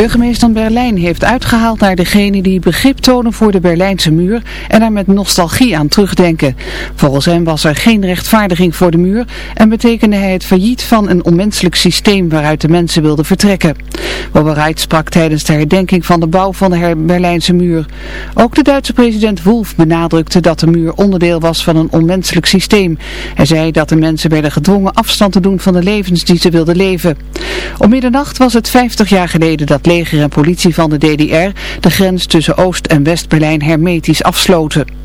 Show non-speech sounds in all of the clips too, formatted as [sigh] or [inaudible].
Burgemeester Berlijn heeft uitgehaald naar degenen die begrip tonen voor de Berlijnse muur en er met nostalgie aan terugdenken. Volgens hem was er geen rechtvaardiging voor de muur en betekende hij het failliet van een onmenselijk systeem waaruit de mensen wilden vertrekken. Bobereit sprak tijdens de herdenking van de bouw van de Berlijnse muur. Ook de Duitse president Wolf benadrukte dat de muur onderdeel was van een onmenselijk systeem. Hij zei dat de mensen werden gedwongen afstand te doen van de levens die ze wilden leven. Om middernacht was het 50 jaar geleden dat leger en politie van de DDR de grens tussen Oost- en West-Berlijn hermetisch afsloten.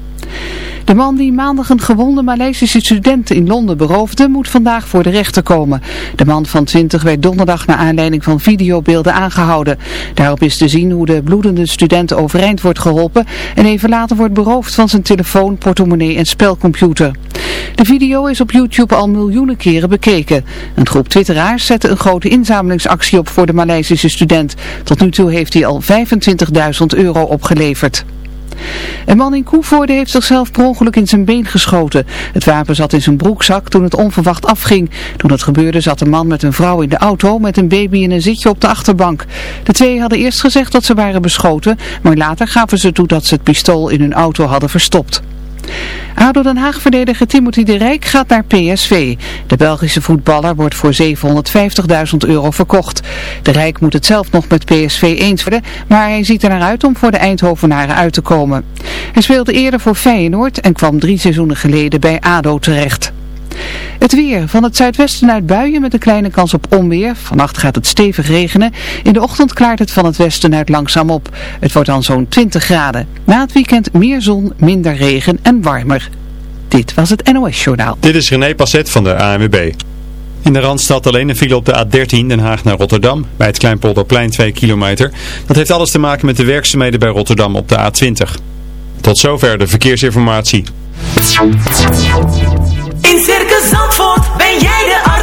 De man die maandag een gewonde Maleisische student in Londen beroofde, moet vandaag voor de rechter komen. De man van 20 werd donderdag naar aanleiding van videobeelden aangehouden. Daarop is te zien hoe de bloedende student overeind wordt geholpen en even later wordt beroofd van zijn telefoon, portemonnee en spelcomputer. De video is op YouTube al miljoenen keren bekeken. Een groep twitteraars zette een grote inzamelingsactie op voor de Maleisische student. Tot nu toe heeft hij al 25.000 euro opgeleverd. Een man in Koevoorde heeft zichzelf per ongeluk in zijn been geschoten. Het wapen zat in zijn broekzak toen het onverwacht afging. Toen het gebeurde zat een man met een vrouw in de auto met een baby in een zitje op de achterbank. De twee hadden eerst gezegd dat ze waren beschoten, maar later gaven ze toe dat ze het pistool in hun auto hadden verstopt. ADO Den Haag-verdediger Timothy de Rijk gaat naar PSV. De Belgische voetballer wordt voor 750.000 euro verkocht. De Rijk moet het zelf nog met PSV eens worden, maar hij ziet er naar uit om voor de Eindhovenaren uit te komen. Hij speelde eerder voor Feyenoord en kwam drie seizoenen geleden bij ADO terecht. Het weer. Van het zuidwesten uit buien met een kleine kans op onweer. Vannacht gaat het stevig regenen. In de ochtend klaart het van het westen uit langzaam op. Het wordt dan zo'n 20 graden. Na het weekend meer zon, minder regen en warmer. Dit was het NOS Journaal. Dit is René Passet van de ANWB. In de Randstad alleen een file op de A13 Den Haag naar Rotterdam. Bij het Kleinpolderplein 2 kilometer. Dat heeft alles te maken met de werkzaamheden bij Rotterdam op de A20. Tot zover de verkeersinformatie.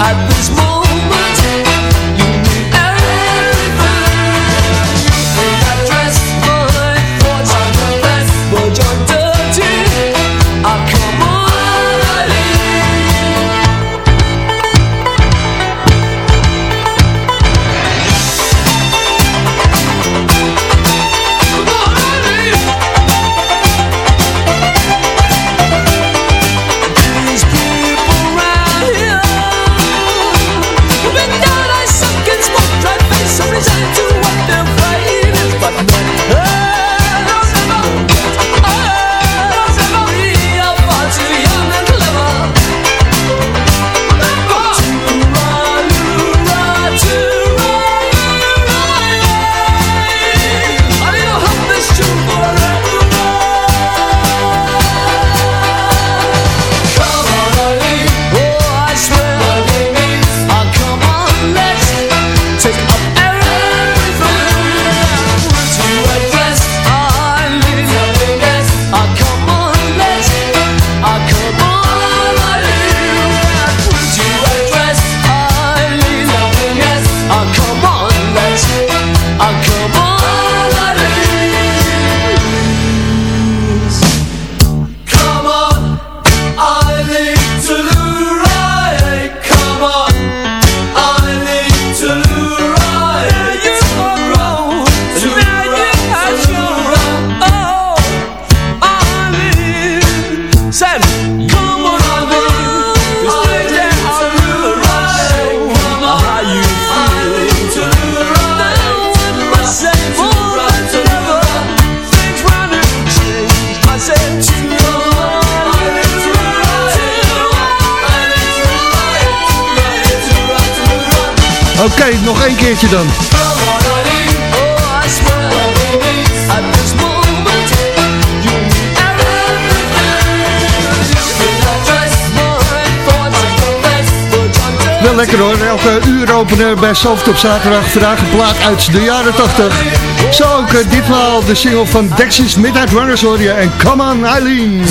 at this moment. Oké, nog één keertje dan. Wel lekker hoor, elke uur openen bij Soft op zaterdag. Vandaag een plaat uit de jaren 80. Zo ook uh, ditmaal de single van Dexys Midnight Runners hoor je. En Come On Eileen.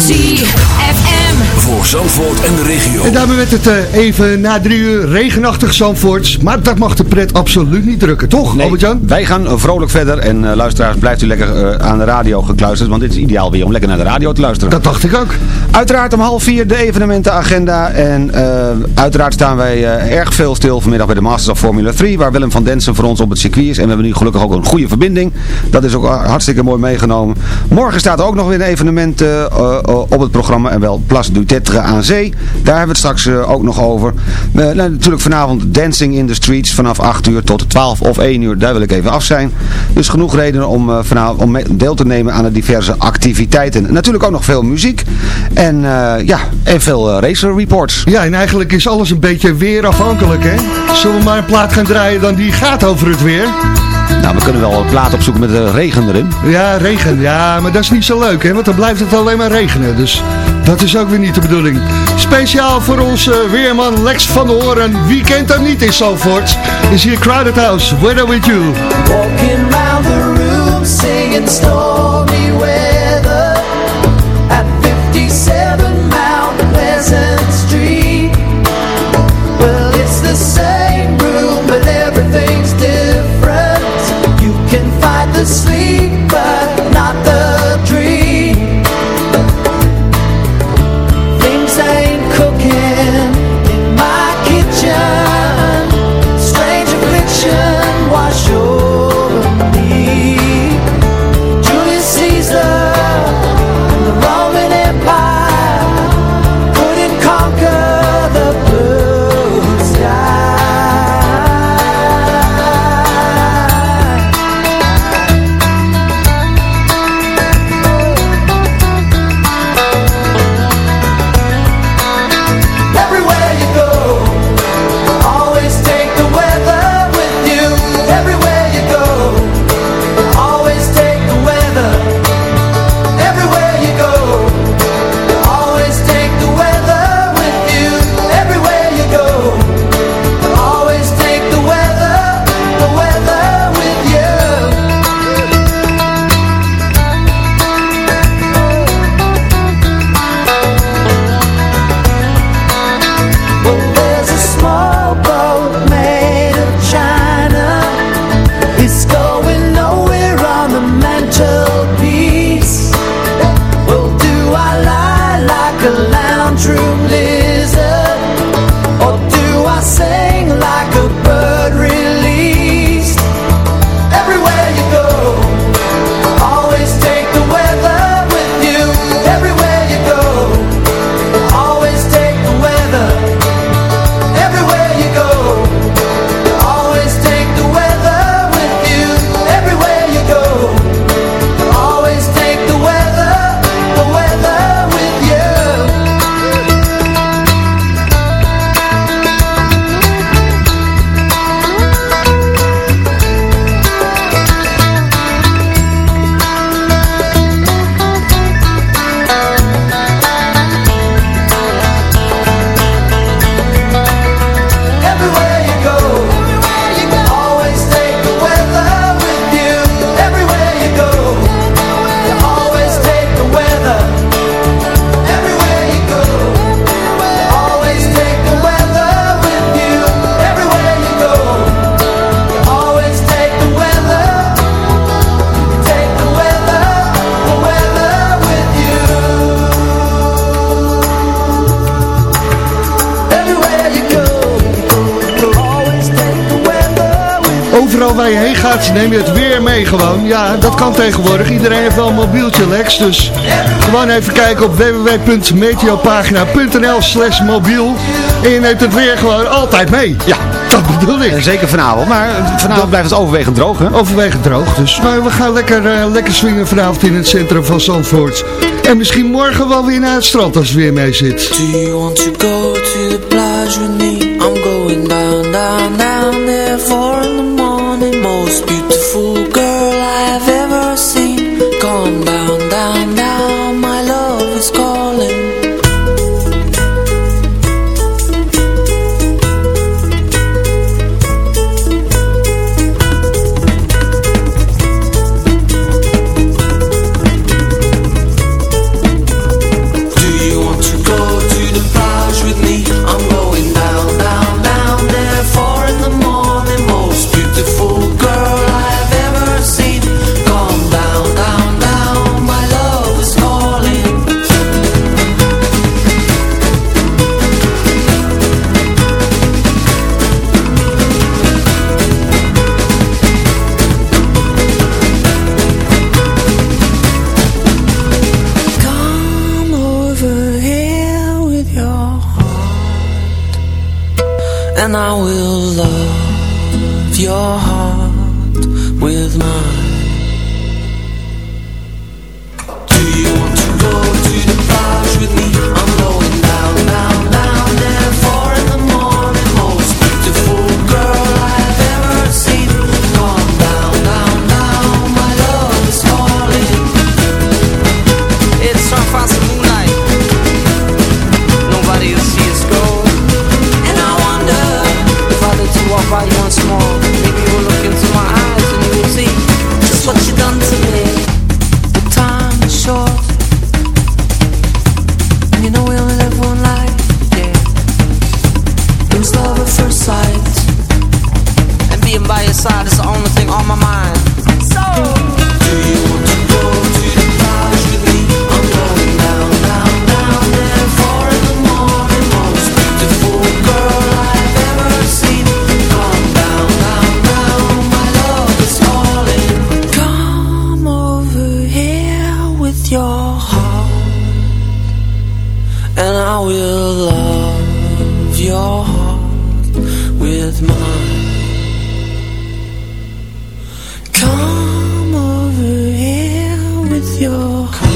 Voor Zandvoort en de regio. En daarmee werd het uh, even na drie uur regenachtig Zandvoorts. Maar dat mag de pret absoluut niet drukken, toch Nee, Albert-Jan? wij gaan vrolijk verder en uh, luisteraars blijft u lekker aan de radio gekluisterd, want dit is ideaal weer om lekker naar de radio te luisteren. Dat dacht ik ook. Uiteraard om half vier de evenementenagenda en uiteraard staan wij erg veel stil vanmiddag bij de Masters of Formula 3, waar Willem van Densen voor ons op het circuit is. En we hebben nu gelukkig ook een goede verbinding. Dat is ook hartstikke mooi meegenomen. Morgen staat er ook nog weer een evenement uh, uh, op het programma. En wel Place du Tetre aan Zee. Daar hebben we het straks uh, ook nog over. nou, natuurlijk vanavond Dancing in the Streets vanaf 8 uur tot 12 of 1 uur. Daar wil ik even af zijn. Dus genoeg redenen om, vanavond, om deel te nemen aan de diverse activiteiten. Natuurlijk ook nog veel muziek. En ja, en veel racer reports. Ja, en eigenlijk is alles een beetje weerafhankelijk, hè? Zullen we maar een plaat gaan draaien dan die gaat over het weer? Nou, we kunnen wel een plaat opzoeken met de regen erin. Ja, regen. Ja, maar dat is niet zo leuk, hè? Want dan blijft het alleen maar regenen. Dus dat is ook weer niet de bedoeling. Speciaal voor onze weerman Lex van der Hoorn. Wie kent hem niet in Zalvoort? Is hier Crowded House, Weather With You. Walking round the room, singing stormy weather. At 57 Mount Pleasant Street. Well, it's the same room, but everything's different. You can fight the sleep, neem je het weer mee gewoon. Ja, dat kan tegenwoordig. Iedereen heeft wel een mobieltje, Lex. Dus gewoon even kijken op www.meteopagina.nl slash mobiel. En je neemt het weer gewoon altijd mee. Ja, dat bedoel ik. En zeker vanavond, maar vanavond blijft het overwegend droog, hè? Overwegend droog. Dus maar we gaan lekker, eh, lekker swingen vanavond in het centrum van Zandvoort. En misschien morgen wel weer naar het strand als het weer mee zit. Do you want to go to the plage with me? I'm going down, down, down there is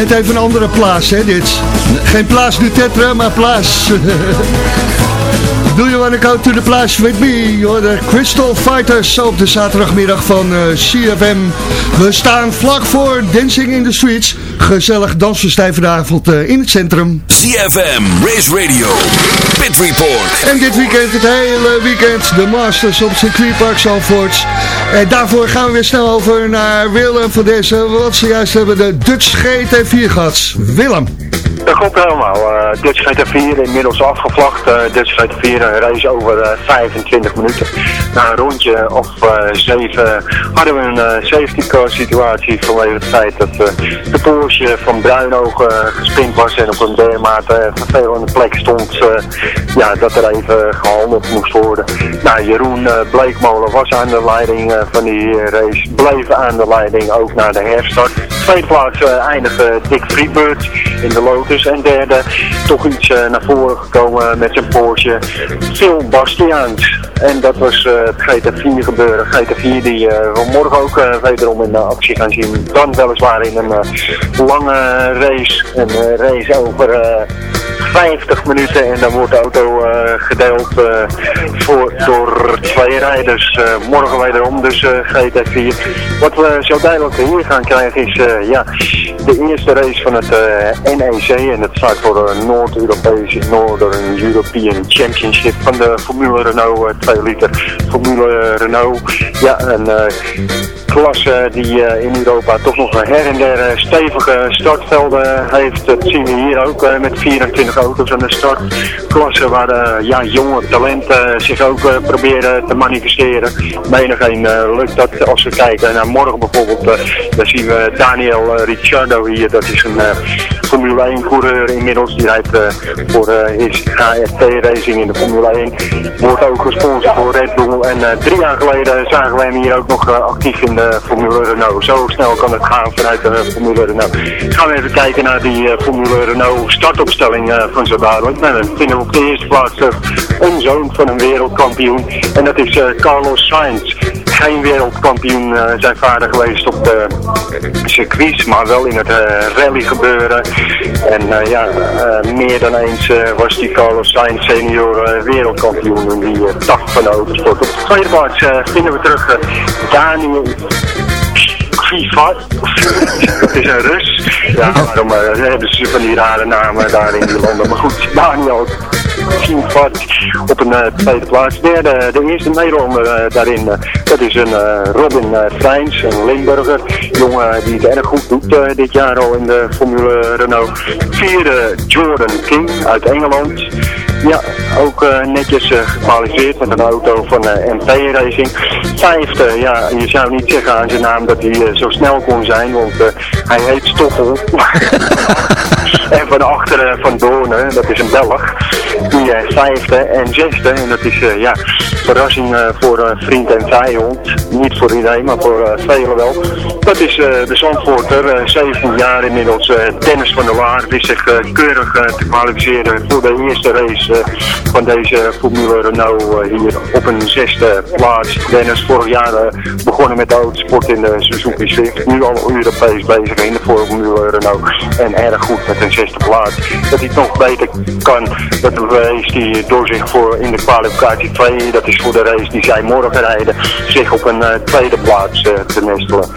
net even een andere plaats, hè, dit. Geen plaats du tetra, maar plaats. [laughs] Do you wanna go to the place with me? De Crystal Fighters op de zaterdagmiddag van eh, CFM. We staan vlak voor Dancing in the Streets. Gezellig dansfestijn vanavond uh, in het centrum. CFM, Race Radio, Pit Report. En dit weekend, het hele weekend, de Masters op circuitpark Zalvoort. En daarvoor gaan we weer snel over naar Willem van deze. Want zojuist hebben de Dutch GT4 gehad. Willem. Klopt helemaal. Uh, Dutch GT4 inmiddels afgevlacht. Uh, Dutch GT4 een race over uh, 25 minuten. Na een rondje of 7 hadden we een safety car situatie vanwege het feit dat de Porsche van Bruinogen gespind was en op een dermate vervelende plek stond. ja, dat er even gehandeld moest worden. Nou, Jeroen Bleekmolen was aan de leiding van die race. Bleef aan de leiding ook naar de herstart. Tweede plaats eindigde Dick Freebird in de Lotus. En derde toch iets naar voren gekomen met zijn Porsche. Phil Bastiaans. En dat was het GT4 gebeuren. GT4 die we morgen ook wederom in actie gaan zien. Dan weliswaar in een lange race. Een race over 50 minuten en dan wordt de auto gedeeld voor, door twee rijders. morgen wederom dus GT4. Wat we zo duidelijk hier gaan krijgen is ja, de eerste race van het NEC. En dat staat voor de Noord-Europese Northern European Championship van de Formule Renault 2 liter. Formule Renault, ja, een klasse die in Europa toch nog her en der stevige startvelden heeft. Dat zien we hier ook met 24 auto's aan de startklasse waar ja, jonge talenten zich ook proberen te manifesteren. Menig een lukt dat als we kijken naar morgen bijvoorbeeld, daar zien we Daniel Ricciardo hier. Dat is een Formule 1 coureur inmiddels. Die rijdt voor his AFT Racing in de Formule 1. Wordt ook gesponsord door Red Bull. En drie jaar geleden zagen we hem hier ook nog actief in de Formule Renault. Zo snel kan het gaan vanuit de Formule Renault. Gaan we even kijken naar die Formule Renault startopstelling van zo dadelijk. Nou, dan vinden we op de eerste plaats een zoon van een wereldkampioen. En dat is Carlos Sainz geen wereldkampioen uh, zijn vader geweest op de circuits, maar wel in het uh, rally gebeuren. En uh, ja, meer dan eens was die Carlos Sainz senior wereldkampioen in die tak van de autosport. Op de tweede plaats vinden we terug Daniel Vivat. Dat is een Rus. Ja, waarom hebben ze van die rare namen daar in die landen. Maar goed, Daniel Vivat op een tweede plaats. Derde, de eerste Nederlander daarin, dat is een Robin Freins, een Limburger. Jongen die het erg goed doet dit jaar al in de Formule Renault. Vierde, Jordan King uit Engeland. Ja, ook uh, netjes uh, gekwalificeerd met een auto van uh, MP Racing. Vijfde, ja, je zou niet zeggen aan zijn naam dat hij zo snel kon zijn, want hij heet Stoffel. [laughs] en van achteren van Doornen, dat is een Belg. Die vijfde en zesde, en dat is ja, verrassing voor vriend en vijand. Niet voor iedereen, maar voor velen wel. Dat is de Zandvoorter, 17 jaar inmiddels, Dennis van der Laar. Die zich keurig te kwalificeren voor de eerste race van deze Formule Renault hier op een zesde plaats. Dennis vorig jaar begonnen met de autosport in de Suzuki Swift. Nu al Europees bezig in de Formule Renault. En erg goed met een zesde plaats. Dat hij het nog beter kan, dat bewees hij door zich voor in de kwalificatie 2, dat is voor de race die zij morgen rijden, zich op een tweede plaats te nestelen.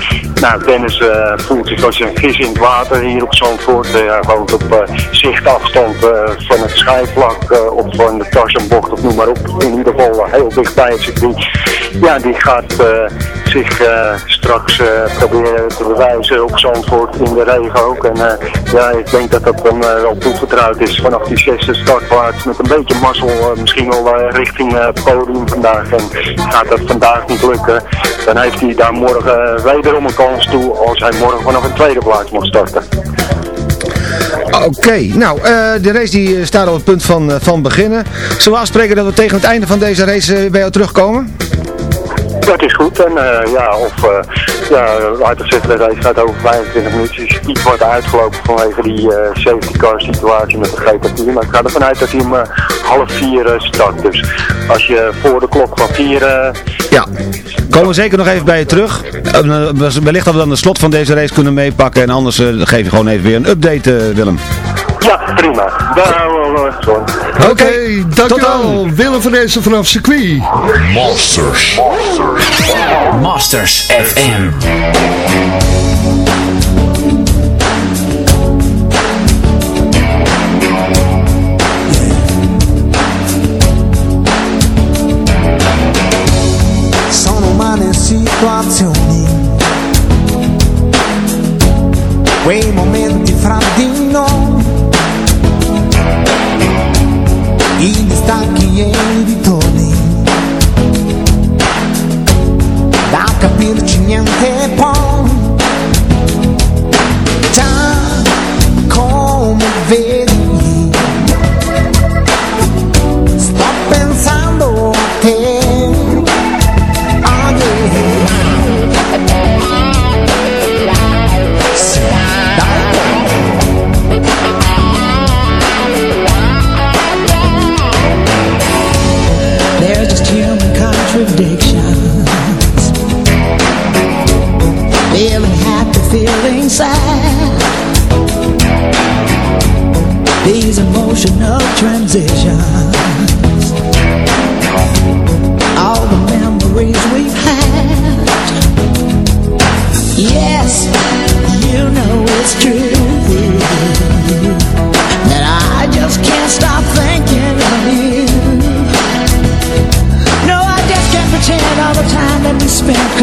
Nou, Dennis voelt zich als een vis in het water hier op Zandvoort. hij woont op zichtafstand van het schijfvlak of van de Tarzanbocht of noem maar op. In ieder geval heel dichtbij het circuit. Ja, die gaat zich straks proberen te bewijzen op Zandvoort in de regen ook. En ja, ik denk dat dat dan wel toevertrouwd is vanaf die zesde startplaats. Met een beetje mazzel misschien wel richting het podium vandaag. En gaat dat vandaag niet lukken, dan heeft hij daar morgen wederom een kans toe als hij morgen vanaf een tweede plaats mag starten. Oké, nou, uh, de race die staat op het punt van, uh, van beginnen. Zullen we afspreken dat we tegen het einde van deze race bij jou terugkomen? Dat is goed. En ja, of ja, uit de zitten race gaat over 25 minuten. Is iets wordt uitgelopen vanwege die safety car situatie met de GT4. Maar ik ga ervan uit dat hij om half vier start. Dus als je voor de klok van vier... ja, komen we zeker nog even bij je terug. wellicht dat we dan de slot van deze race kunnen meepakken. En anders geef je gewoon even weer een update, Willem. Ja, prima. Daar houden we gewoon. Oké, okay, dankjewel. Willem van Essen vanaf circuit. Masters. Masters. Masters FM. Sono umane situazioni quei momenti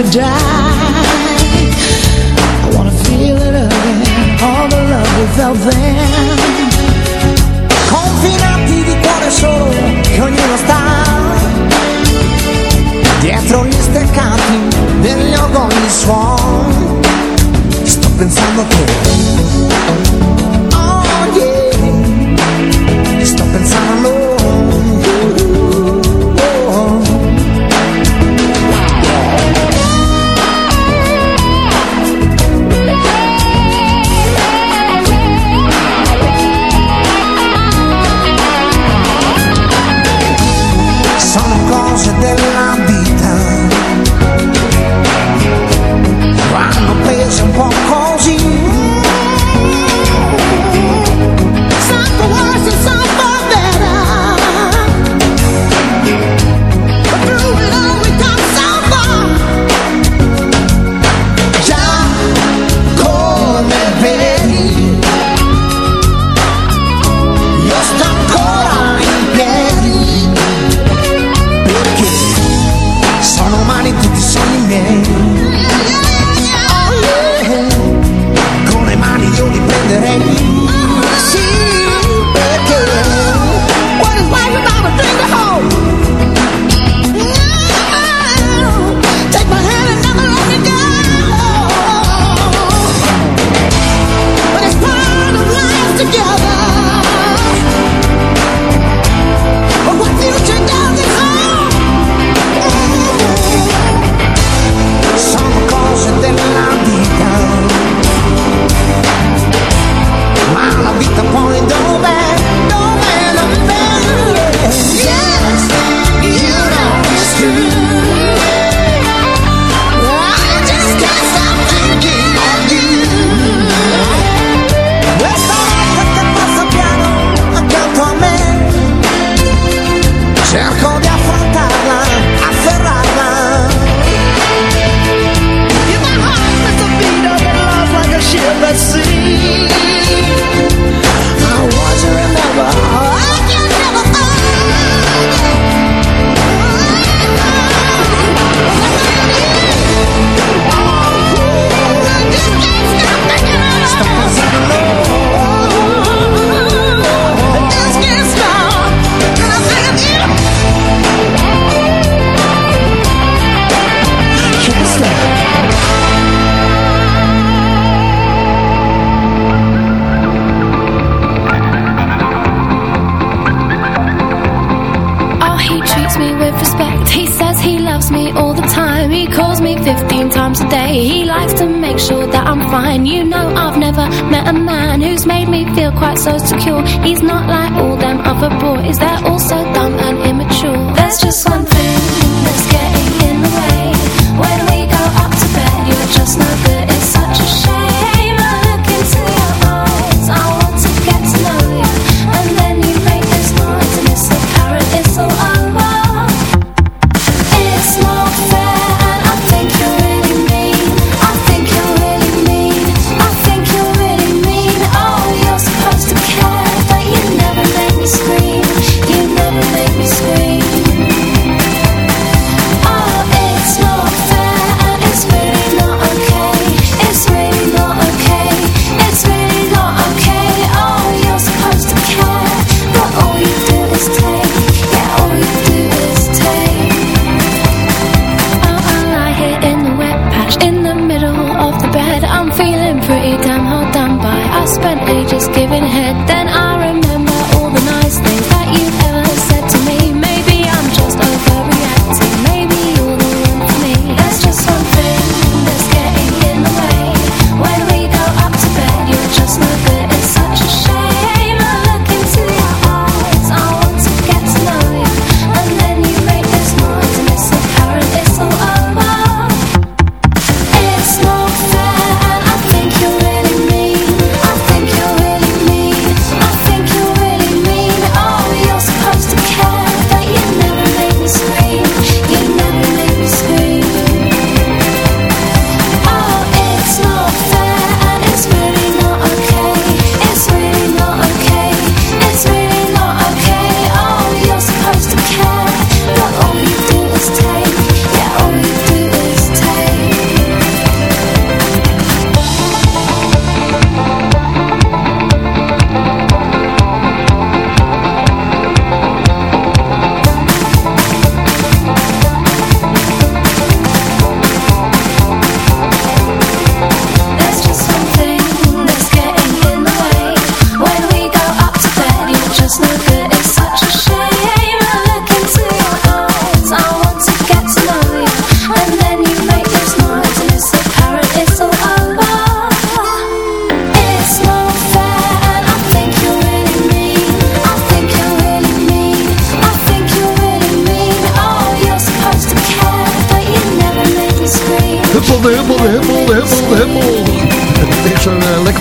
could die. I wanna feel it again All the love we felt then Confinati di cuore solo Che ognuno sta Dietro gli steccati Degli ogoni suon. Sto pensando che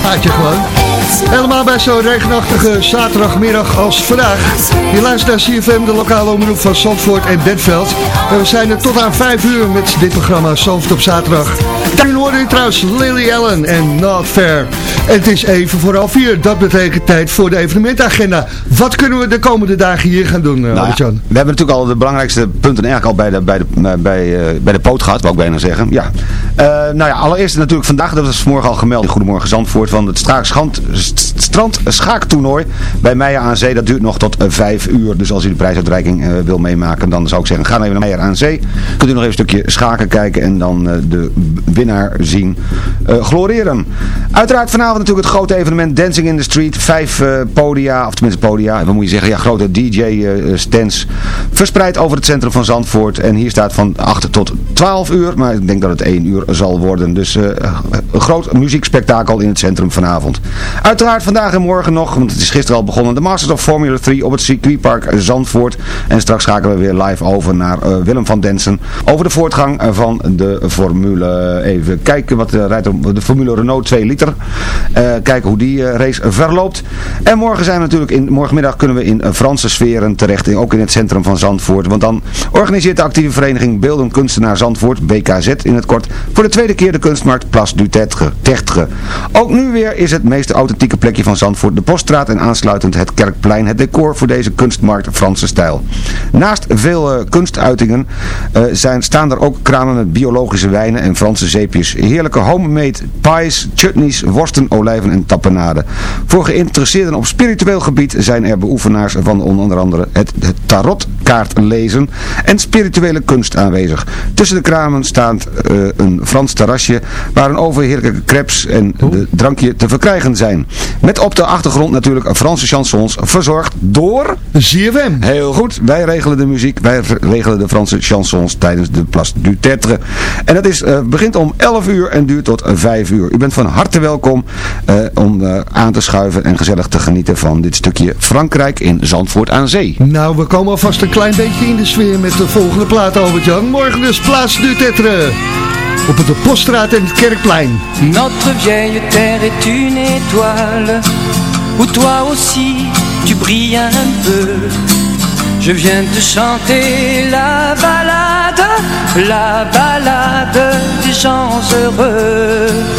paardje gewoon. Helemaal bij zo'n regenachtige zaterdagmiddag als vandaag. Je luistert naar CFM, de lokale omroep van Zandvoort en Bentveld. En we zijn er tot aan 5 uur met dit programma Zandvoort op zaterdag. Daarin hoorde je trouwens Lily Allen en Not Fair. Het is even voor half vier. Dat betekent tijd voor de evenementagenda. Wat kunnen we de komende dagen hier gaan doen, uh, nou ja, We hebben natuurlijk al de belangrijkste punten eigenlijk al bij de, bij de, bij, uh, bij de poot gehad, wou ik bijna zeggen. Ja. Uh, nou ja, allereerst natuurlijk vandaag, dat was vanmorgen al gemeld Goedemorgen Zandvoort, van het Straakschand strand schaaktoernooi bij Meijer aan Zee. Dat duurt nog tot 5 uur. Dus als u de prijsuitreiking wil meemaken, dan zou ik zeggen, ga even naar Meijer aan Zee. Kunt u nog even een stukje schaken kijken en dan de winnaar zien gloreren. Uiteraard vanavond natuurlijk het grote evenement Dancing in the Street. Vijf podia, of tenminste podia, wat moet je zeggen, ja, grote DJ-stands verspreid over het centrum van Zandvoort. En hier staat van 8 tot 12 uur, maar ik denk dat het 1 uur zal worden. Dus een groot muziekspektakel in het centrum vanavond. Uiteraard vandaag en morgen nog, want het is gisteren al begonnen, de Masters of Formula 3 op het circuitpark Zandvoort. En straks schakelen we weer live over naar uh, Willem van Densen over de voortgang van de Formule. Even kijken wat rijdt de Formule Renault 2 liter. Uh, kijken hoe die uh, race verloopt. En morgen zijn we natuurlijk in, morgenmiddag kunnen we in Franse sferen terecht, ook in het centrum van Zandvoort. Want dan organiseert de actieve vereniging Beelden Kunstenaar Zandvoort, BKZ in het kort, voor de tweede keer de kunstmarkt Place du Tertre. Ook nu weer is het meest authentieke plekje van Zandvoort de Poststraat en aansluitend het Kerkplein het decor voor deze kunstmarkt Franse stijl. Naast veel kunstuitingen zijn, staan er ook kramen met biologische wijnen en Franse zeepjes. Heerlijke homemade pies, chutneys, worsten, olijven en tapenade. Voor geïnteresseerden op spiritueel gebied zijn er beoefenaars van onder andere het, het tarotkaart lezen en spirituele kunst aanwezig. Tussen de kramen staat uh, een Frans terrasje waar een overheerlijke crepes en de drankje te verkrijgen zijn. Met op de achtergrond natuurlijk Franse chansons verzorgd door... ZFM. Heel goed. Wij regelen de muziek. Wij regelen de Franse chansons tijdens de Place du Tertre. En dat is, uh, begint om 11 uur en duurt tot 5 uur. U bent van harte welkom om uh, aan te schuiven en gezellig te genieten van dit stukje Frankrijk in Zandvoort aan Zee. Nou, we komen alvast een klein beetje in de sfeer met de volgende plaat, Albert-Jan. Morgen dus Place du Tertre. op de Poststraat en het Kerkplein. Notre vieille terre est une étoile, où toi aussi tu brilles un peu. Je viens te chanter la balade, la balade des gens heureux.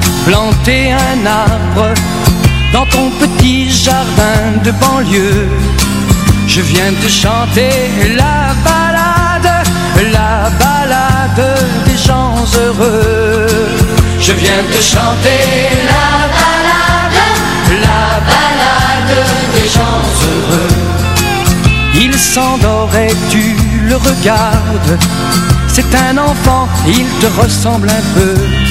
planté un arbre dans ton petit jardin de banlieue, je viens te chanter la balade, la balade des gens heureux. Je viens te chanter la balade, la balade des gens heureux. Il s'endort et tu le regardes. C'est un enfant, il te ressemble un peu.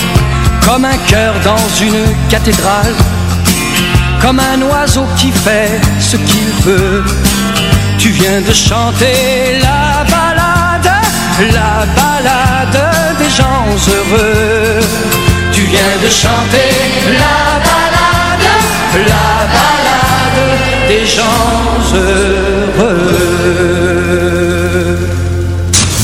Comme un cœur dans une cathédrale, comme un oiseau qui fait ce qu'il veut. Tu viens de chanter la balade, la balade des gens heureux. Tu viens de chanter la balade, la balade des gens heureux.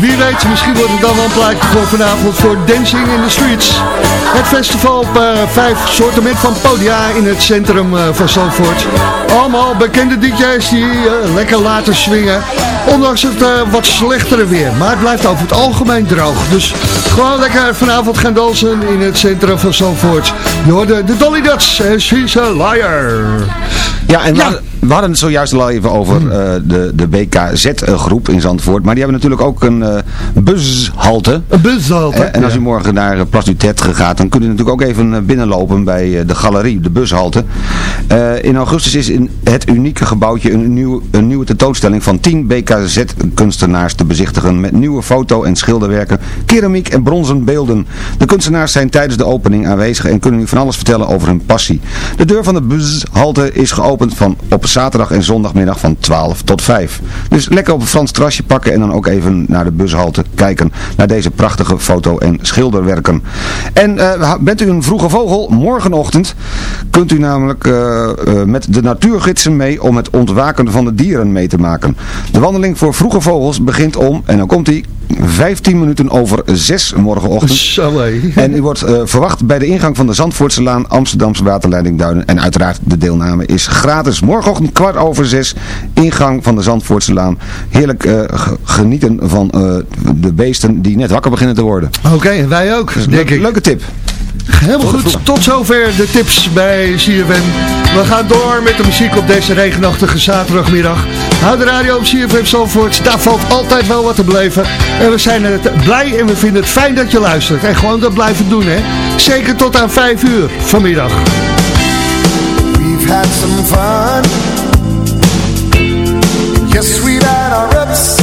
wie weet, misschien wordt het dan wel een plaatje voor vanavond voor Dancing in the Streets. Het festival op eh, vijf soorten van podia in het centrum eh, van Zandvoort. Allemaal bekende DJ's die eh, lekker laten swingen, ondanks het wat slechtere weer. Maar het blijft over het algemeen droog. Dus gewoon lekker vanavond gaan dansen in het centrum van Zandvoort. Je hoorde de Dolly Dots en She's a Liar. Ja, en hadden- we hadden het zojuist al even over eh, de, de BKZ-groep in Zandvoort. Maar die hebben natuurlijk ook een eh bushalte. Een bushalte, Eh, en als ja. u morgen naar uh, Place du Tetre gaat, dan kunt u natuurlijk ook even binnenlopen bij de galerie, de bushalte. In augustus is in het unieke gebouwtje een, nieuw, een nieuwe tentoonstelling van 10 BKZ-kunstenaars te bezichtigen. Met nieuwe foto- en schilderwerken, keramiek en bronzen beelden. De kunstenaars zijn tijdens de opening aanwezig en kunnen u van alles vertellen over hun passie. De deur van de bushalte is geopend van op zaterdag en zondagmiddag van 12 tot 5. Dus lekker op een Frans terrasje pakken en dan ook even naar de bushalte kijken. Naar deze prachtige foto- en schilderwerken. En uh, bent u een vroege vogel? Morgenochtend kunt u namelijk uh, uh, met de natuurgidsen mee om het ontwaken van de dieren mee te maken. De wandeling voor vroege vogels begint om, en dan komt hij, 15 minuten over 6 morgenochtend. [laughs] En u wordt uh, verwacht bij de ingang van de Zandvoortse Laan, Amsterdamse Waterleiding Duinen. En uiteraard de deelname is gratis. Morgenochtend kwart over 6, ingang van de Zandvoortse Laan. Heerlijk uh, genieten van uh, de beesten die net wakker beginnen te worden. Oké, okay, wij ook, dus denk le ik. Leuke tip. Helemaal goed, tot zover de tips bij CFM. We gaan door met de muziek op deze regenachtige zaterdagmiddag. Houd de radio op CFM Zandvoort, daar valt altijd wel wat te beleven. En we zijn het blij en we vinden het fijn dat je luistert. En gewoon dat blijven doen, hè. Zeker tot aan 5 uur vanmiddag. We've had some fun. Yes, we've had our ups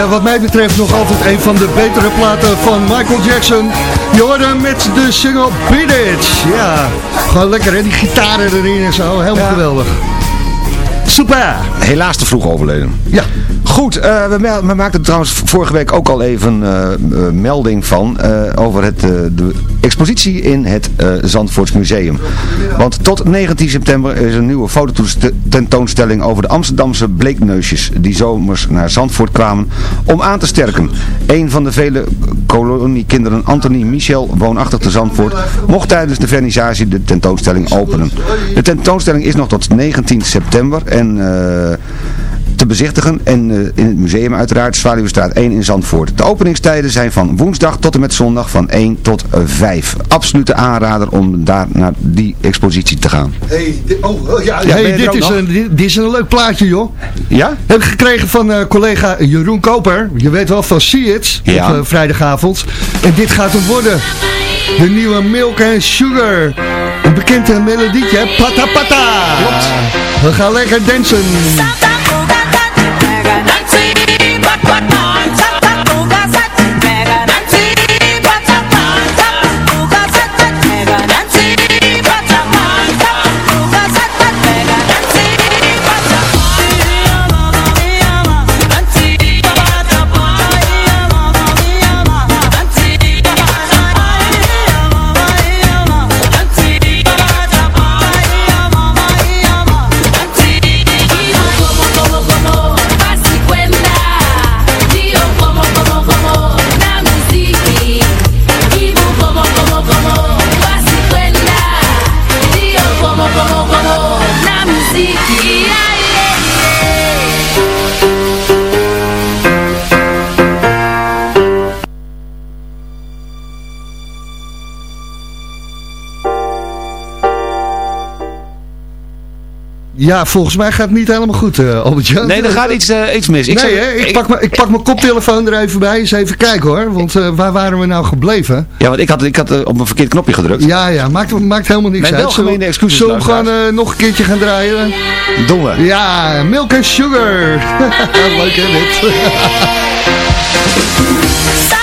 wat mij betreft nog altijd een van de betere platen van Michael Jackson. Je hoorde hem met de single Beat It. Ja, gewoon lekker hè, die gitaren erin en zo. Helemaal geweldig. Super. Helaas te vroeg overleden. Ja. Goed, uh, we, we, maakten trouwens vorige week ook al even uh, melding van over het, de expositie in het Zandvoorts Museum. Want tot 19 september is een nieuwe fototentoonstelling over de Amsterdamse bleekneusjes die zomers naar Zandvoort kwamen om aan te sterken. Een van de vele koloniekinderen, Anthony Michel, woonachtig te Zandvoort, mocht tijdens de vernisatie de tentoonstelling openen. De tentoonstelling is nog tot 19 september en te bezichtigen en uh, in het museum uiteraard, Zwaluwestraat 1 in Zandvoort. De openingstijden zijn van woensdag tot en met zondag van 1 tot 5. Absolute aanrader om daar naar die expositie te gaan. Hey, oh, ja, ja hey, dit, is een, dit, is een leuk plaatje joh. Ja? Heb ik gekregen van uh, collega Jeroen Koper. Je weet wel van See It ja. op uh, vrijdagavond. En dit gaat hem worden. De nieuwe Milk and Sugar. Een bekende melodietje, Pata Pata. Klopt. We gaan lekker dansen. Ja, volgens mij gaat het niet helemaal goed, uh, Albert-Jan. Nee, er gaat iets, uh, iets mis. Ik nee, hè, ik, ik, pak ik pak mijn koptelefoon er even bij. Eens even kijken hoor. Want uh, waar waren we nou gebleven? Ja, want ik had, ik had op een verkeerd knopje gedrukt. Ja, ja. Maakt, maakt helemaal niks Mijn uit. Mijn excuses. Zullen we gewoon nog een keertje gaan draaien? Doen we. Ja, Milk and Sugar. [laughs] Leuk hè, dit. [laughs]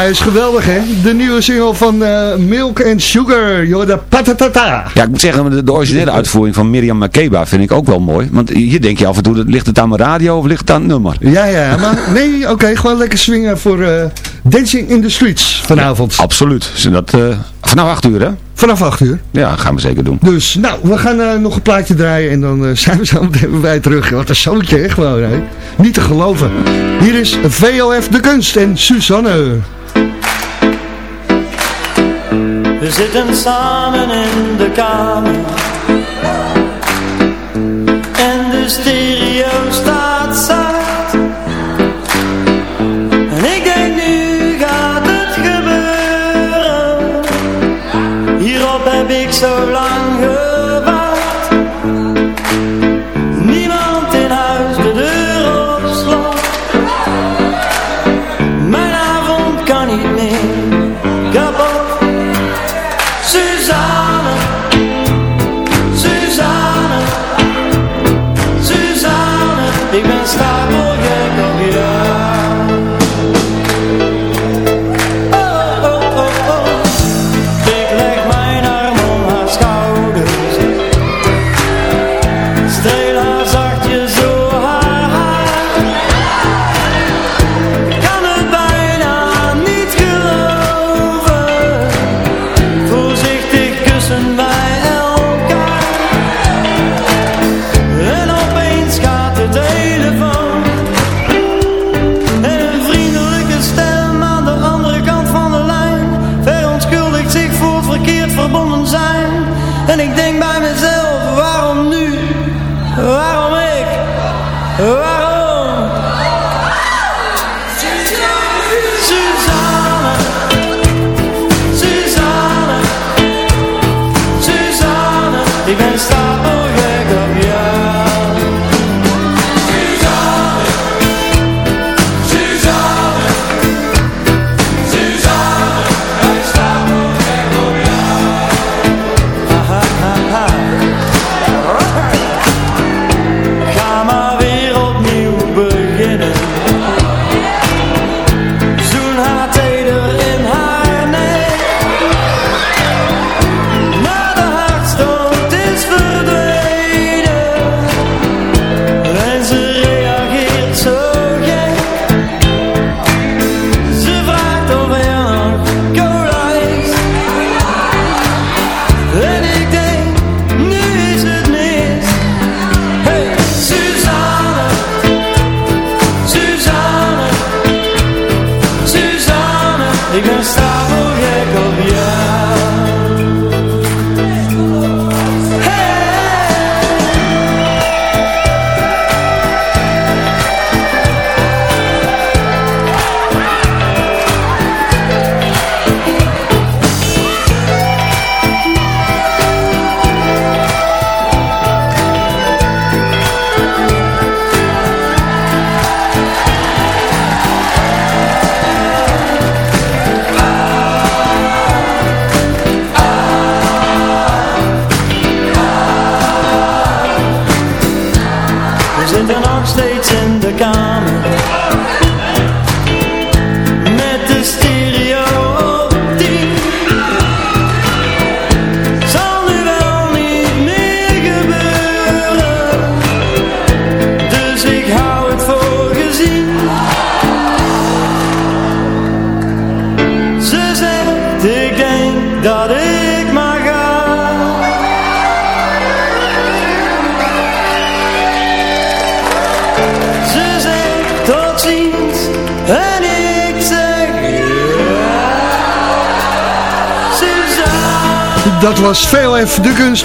hij is geweldig hè. De nieuwe single van uh, Milk and Sugar, Yoda Patatata. Ja, ik moet zeggen, de, de originele uitvoering van Miriam Makeba vind ik ook wel mooi. Want hier denk je af en toe, ligt het aan mijn radio of ligt het aan het nummer? Ja, ja, maar [laughs] nee, oké, gewoon lekker swingen voor uh, Dancing in the Streets vanavond. Ja, absoluut. Dat, uh, vanaf 8 uur hè? Vanaf 8 uur. Ja, gaan we zeker doen. Dus, nou, we gaan uh, nog een plaatje draaien en dan uh, [laughs] zijn we zo meteen bij terug. Wat een zootje, echt gewoon, hè? Niet te geloven. Hier is VOF De Kunst en Suzanne. We zitten samen in de kamer. En de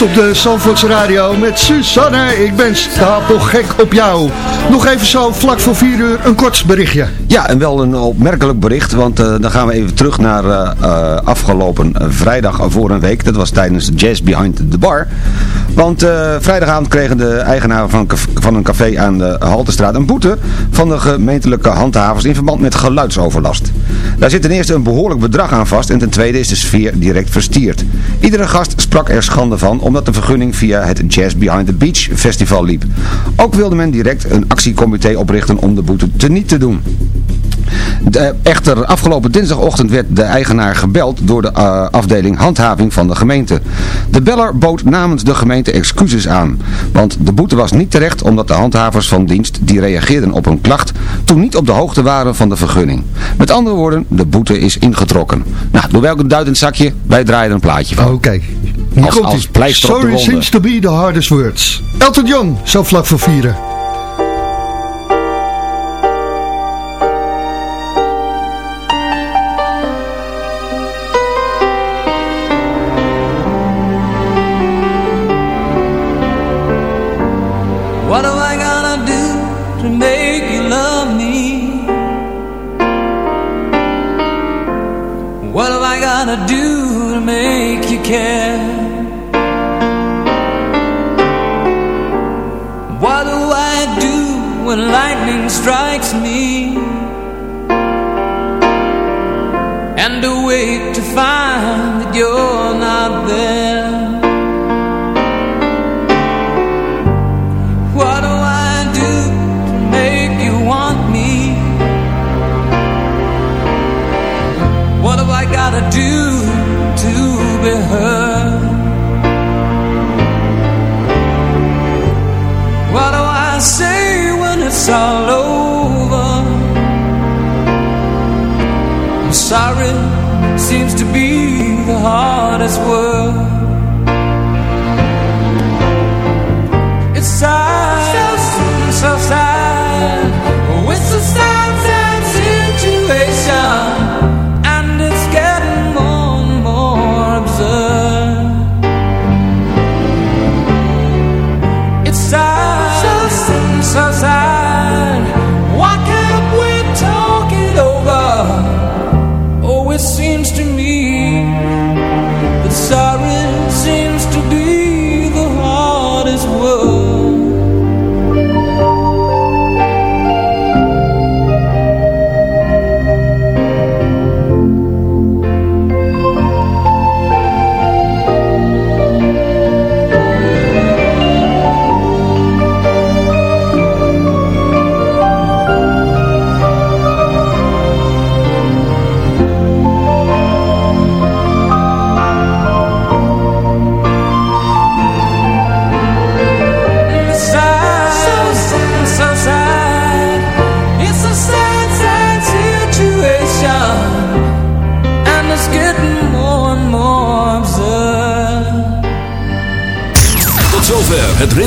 op de Zandvoorts Radio met Susanne. Ik ben stapelgek op jou. Nog even zo vlak voor 4 uur een kort berichtje. Ja, en wel een opmerkelijk bericht, want eh, dan gaan we even terug naar eh, eh, afgelopen vrijdag voor een week. Dat was tijdens Jazz Behind the Bar. Want vrijdagavond kregen de eigenaren van, van een café aan de Haltestraat een boete van de gemeentelijke handhavers in verband met geluidsoverlast. Daar zit ten eerste een behoorlijk bedrag aan vast en ten tweede is de sfeer direct verstierd. Iedere gast sprak er schande van omdat de vergunning via het Jazz Behind the Beach festival liep. Ook wilde men direct een actiecomité oprichten om de boete teniet te doen. De- echter, afgelopen dinsdagochtend werd de eigenaar gebeld door de eh, afdeling handhaving van de gemeente. De beller bood namens de gemeente excuses aan. Want de boete was niet terecht omdat de handhavers van dienst die reageerden op een klacht toen niet op de hoogte waren van de vergunning. Met andere woorden, de boete is ingetrokken. Nou, door welk duidend zakje? Wij draaien een plaatje van. Oké. Als, als pleister op de Sorry wonden. seems to be the hardest words. Elton John, zo vlak voor vieren. Gotta do to be heard? What do I say when it's all over? I'm sorry seems to be the hardest word. It's sad, so sad. Oh, it's